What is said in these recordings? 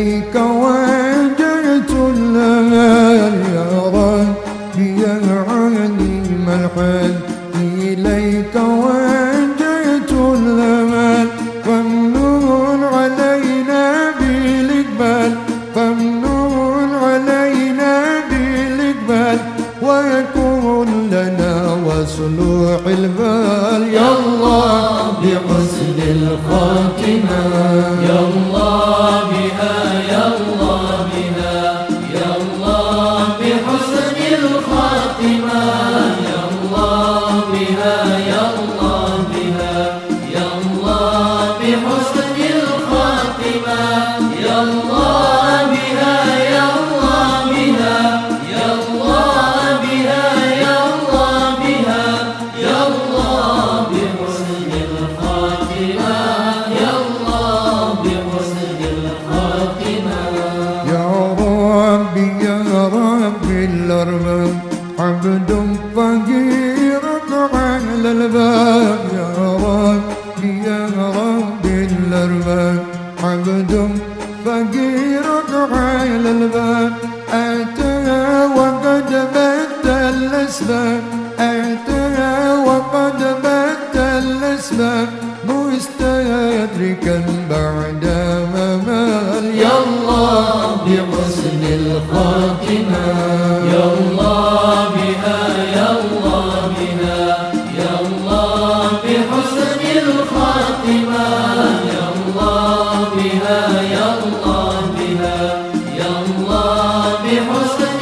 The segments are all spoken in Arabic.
إليك وجئت لها يا ربي العليم الحد إليك وجئت لها فامنون علينا بالإقبال. فامنون علينا بالإقبال. ويكون لنا وصلون على عبد فقير على الباب أتى وقد بات الأسباب. أتى وقد بات الأسباب. مستدركا بعد ممال يا الله بحسن الخاتمة. يا الله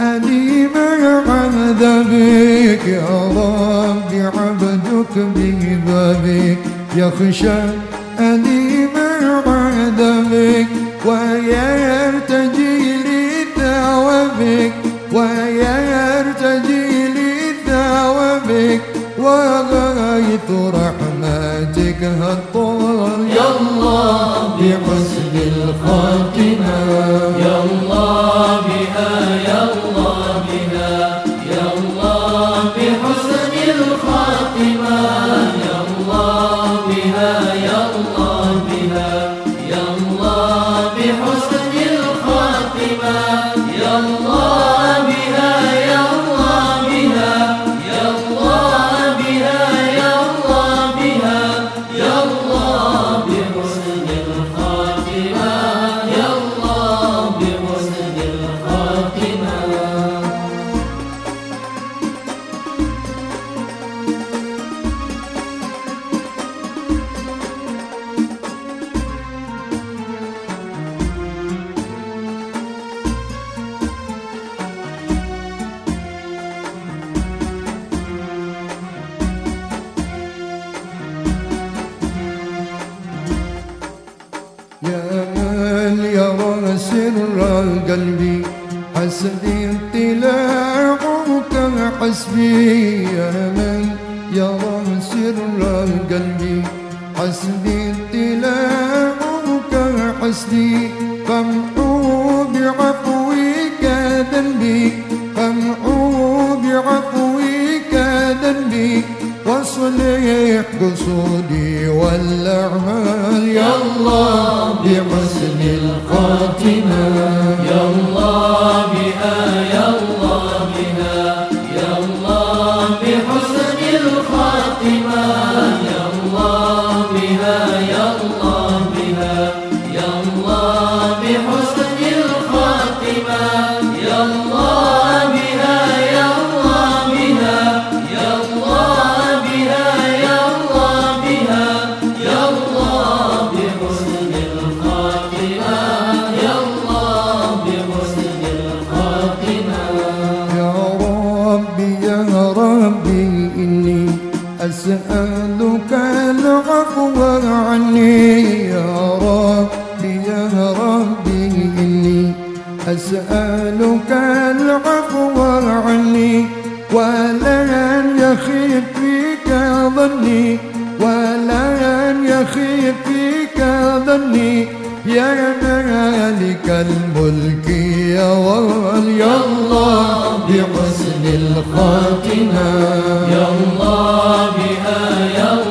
أليم عذابك يا ربي عبدك ببابك يخشى أليم عذابك ويرتجي لثوابك ويرتجي لثوابك وغاية رحمتك هد Amen. يا من يرى سر قلبي حسبي. اطلاعك حسبي يا من يرى سر قلبي حسبي اطلاعك حسبي فامحو بعفوك ذنبي فامحو بعفوك ذنبي. واصلح قصور يا ربي يا ربي إني أسألك العفو عني ولا يخيب فيك ظني ولا يخيب فيك ظني. يا مالك الملك يا ولي الله بحسن الخاتمة. يا الله بها يا الله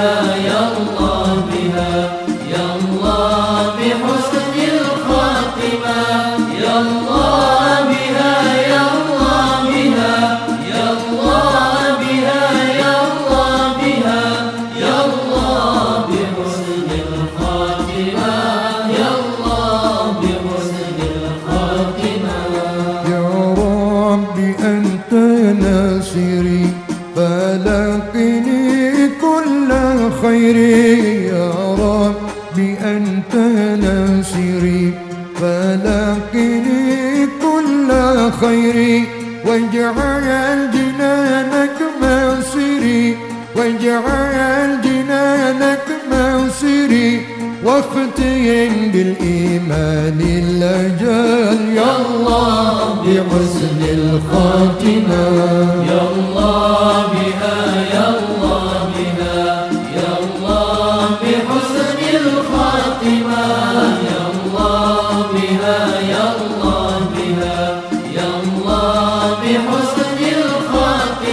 بها يا فلاقني كل خير واجعل جنانك مصيري واجعل جنانك مصيري واختين بالإيمان الأجل. يا الله بحسن الخاتمة. يا الله